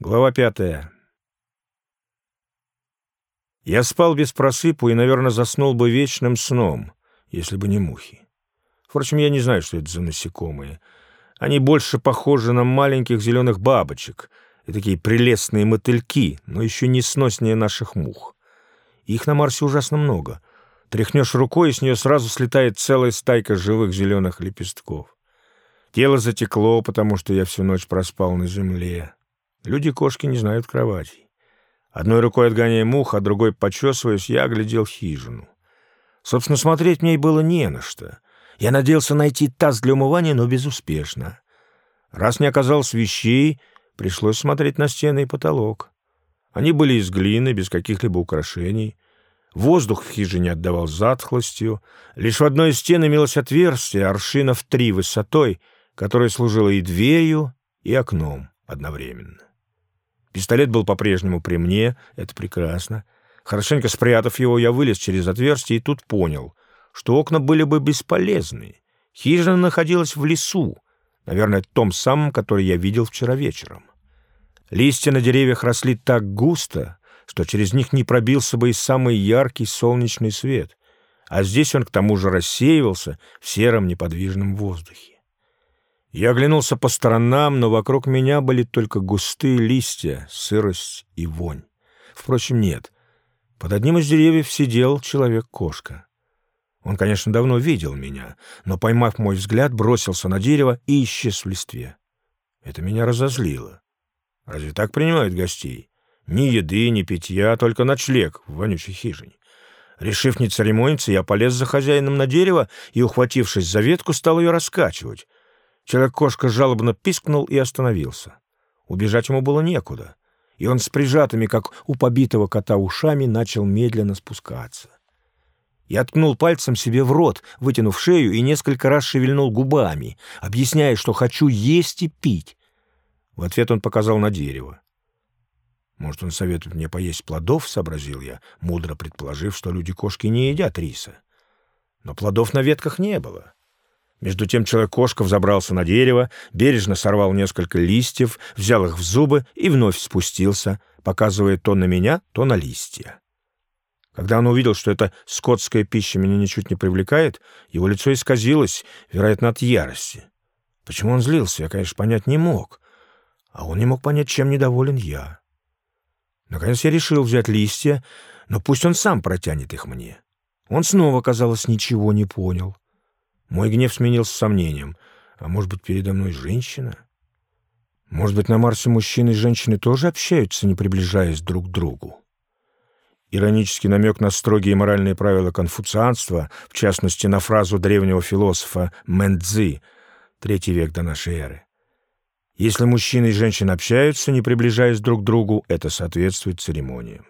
Глава пятая. Я спал без просыпу и, наверное, заснул бы вечным сном, если бы не мухи. Впрочем, я не знаю, что это за насекомые. Они больше похожи на маленьких зеленых бабочек и такие прелестные мотыльки, но еще не сноснее наших мух. Их на Марсе ужасно много. Тряхнешь рукой, и с нее сразу слетает целая стайка живых зеленых лепестков. Тело затекло, потому что я всю ночь проспал на земле. Люди-кошки не знают кроватей. Одной рукой отгоняя мух, а другой, почесываясь, я оглядел хижину. Собственно, смотреть мне было не на что. Я надеялся найти таз для умывания, но безуспешно. Раз не оказалось вещей, пришлось смотреть на стены и потолок. Они были из глины, без каких-либо украшений. Воздух в хижине отдавал затхлостью. Лишь в одной из стен имелось отверстие, аршина в три высотой, которое служило и дверью, и окном одновременно. Пистолет был по-прежнему при мне, это прекрасно. Хорошенько спрятав его, я вылез через отверстие и тут понял, что окна были бы бесполезны. Хижина находилась в лесу, наверное, том самом, который я видел вчера вечером. Листья на деревьях росли так густо, что через них не пробился бы и самый яркий солнечный свет, а здесь он к тому же рассеивался в сером неподвижном воздухе. Я оглянулся по сторонам, но вокруг меня были только густые листья, сырость и вонь. Впрочем, нет. Под одним из деревьев сидел человек-кошка. Он, конечно, давно видел меня, но, поймав мой взгляд, бросился на дерево и исчез в листве. Это меня разозлило. Разве так принимают гостей? Ни еды, ни питья, только ночлег в вонючей хижине. Решив не церемониться, я полез за хозяином на дерево и, ухватившись за ветку, стал ее раскачивать. Человек-кошка жалобно пискнул и остановился. Убежать ему было некуда, и он с прижатыми, как у побитого кота, ушами начал медленно спускаться. Я ткнул пальцем себе в рот, вытянув шею, и несколько раз шевельнул губами, объясняя, что хочу есть и пить. В ответ он показал на дерево. «Может, он советует мне поесть плодов?» — сообразил я, мудро предположив, что люди-кошки не едят риса. Но плодов на ветках не было. Между тем человек-кошка взобрался на дерево, бережно сорвал несколько листьев, взял их в зубы и вновь спустился, показывая то на меня, то на листья. Когда он увидел, что эта скотская пища меня ничуть не привлекает, его лицо исказилось, вероятно, от ярости. Почему он злился, я, конечно, понять не мог. А он не мог понять, чем недоволен я. Наконец я решил взять листья, но пусть он сам протянет их мне. Он снова, казалось, ничего не понял. Мой гнев сменился сомнением. А может быть, передо мной женщина? Может быть, на Марсе мужчины и женщины тоже общаются, не приближаясь друг к другу? Иронический намек на строгие моральные правила конфуцианства, в частности, на фразу древнего философа Мэнцзи, третий век до нашей эры. Если мужчина и женщина общаются, не приближаясь друг к другу, это соответствует церемониям.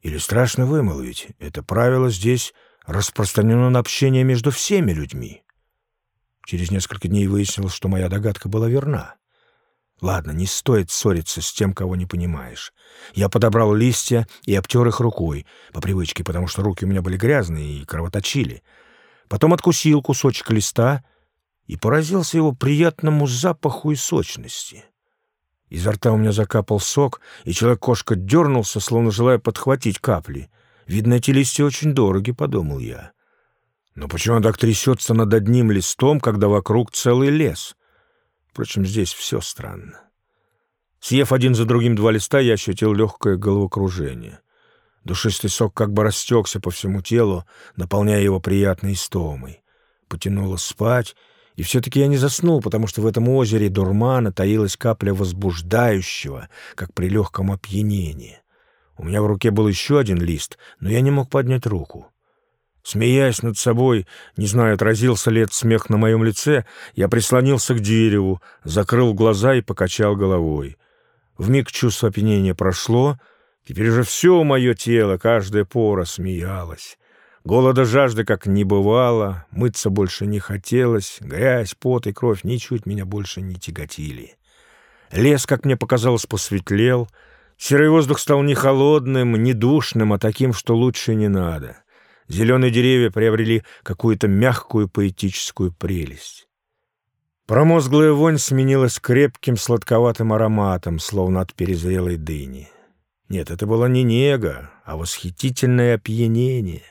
Или страшно вымолвить, это правило здесь распространено на общение между всеми людьми. Через несколько дней выяснилось, что моя догадка была верна. Ладно, не стоит ссориться с тем, кого не понимаешь. Я подобрал листья и обтер их рукой, по привычке, потому что руки у меня были грязные и кровоточили. Потом откусил кусочек листа и поразился его приятному запаху и сочности. Изо рта у меня закапал сок, и человек-кошка дернулся, словно желая подхватить капли — Видно, эти листья очень дороги, — подумал я. Но почему он так трясется над одним листом, когда вокруг целый лес? Впрочем, здесь все странно. Съев один за другим два листа, я ощутил легкое головокружение. Душистый сок как бы растекся по всему телу, наполняя его приятной истомой. Потянуло спать, и все-таки я не заснул, потому что в этом озере дурмана таилась капля возбуждающего, как при легком опьянении. У меня в руке был еще один лист, но я не мог поднять руку. Смеясь над собой, не знаю, отразился ли этот смех на моем лице, я прислонился к дереву, закрыл глаза и покачал головой. Вмиг чувство опьянения прошло, теперь уже все мое тело, каждая пора смеялась. Голода жажды как не бывало, мыться больше не хотелось, грязь, пот и кровь ничуть меня больше не тяготили. Лес, как мне показалось, посветлел — Серый воздух стал не холодным, не душным, а таким, что лучше не надо. Зеленые деревья приобрели какую-то мягкую поэтическую прелесть. Промозглая вонь сменилась крепким сладковатым ароматом, словно от перезрелой дыни. Нет, это было не нега, а восхитительное опьянение.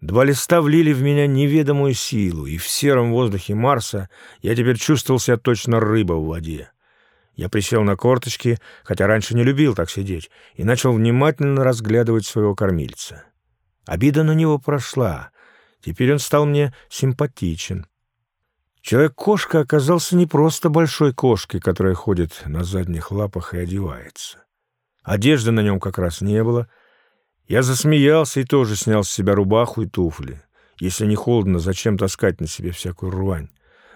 Два листа влили в меня неведомую силу, и в сером воздухе Марса я теперь чувствовал себя точно рыба в воде. Я присел на корточки, хотя раньше не любил так сидеть, и начал внимательно разглядывать своего кормильца. Обида на него прошла. Теперь он стал мне симпатичен. Человек-кошка оказался не просто большой кошкой, которая ходит на задних лапах и одевается. Одежды на нем как раз не было. Я засмеялся и тоже снял с себя рубаху и туфли. Если не холодно, зачем таскать на себе всякую рвань?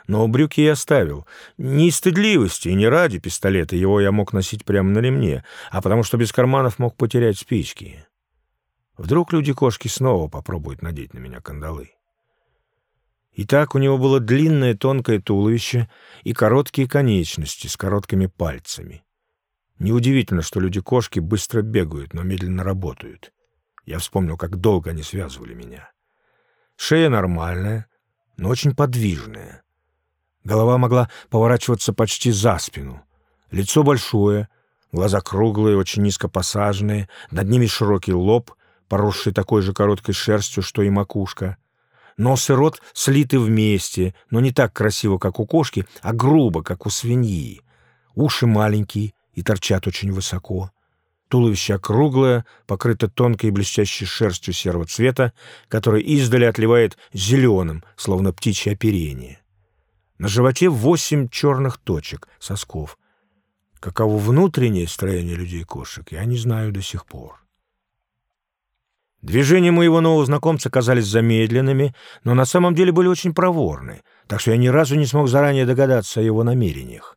Но брюки я оставил. Не из стыдливости и не ради пистолета, его я мог носить прямо на ремне, а потому что без карманов мог потерять спички. Вдруг люди-кошки снова попробуют надеть на меня кандалы. Итак, у него было длинное тонкое туловище и короткие конечности с короткими пальцами. Неудивительно, что люди-кошки быстро бегают, но медленно работают. Я вспомнил, как долго они связывали меня. Шея нормальная, но очень подвижная. Голова могла поворачиваться почти за спину. Лицо большое, глаза круглые, очень низко посаженные, над ними широкий лоб, поросший такой же короткой шерстью, что и макушка — Нос и рот слиты вместе, но не так красиво, как у кошки, а грубо, как у свиньи. Уши маленькие и торчат очень высоко. Туловище округлое, покрыто тонкой и блестящей шерстью серого цвета, которая издали отливает зеленым, словно птичье оперение. На животе восемь черных точек, сосков. Каково внутреннее строение людей и кошек, я не знаю до сих пор. Движения моего нового знакомца казались замедленными, но на самом деле были очень проворны, так что я ни разу не смог заранее догадаться о его намерениях.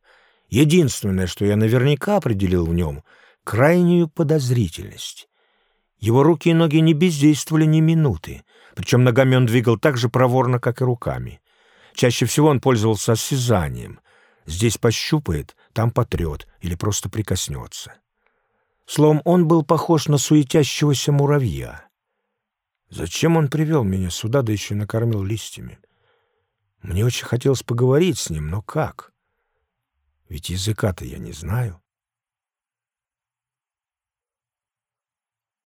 Единственное, что я наверняка определил в нем — крайнюю подозрительность. Его руки и ноги не бездействовали ни минуты, причем ногами он двигал так же проворно, как и руками. Чаще всего он пользовался осязанием. Здесь пощупает, там потрет или просто прикоснется. Словом, он был похож на суетящегося муравья — Зачем он привел меня сюда, да еще накормил листьями? Мне очень хотелось поговорить с ним, но как? Ведь языка-то я не знаю.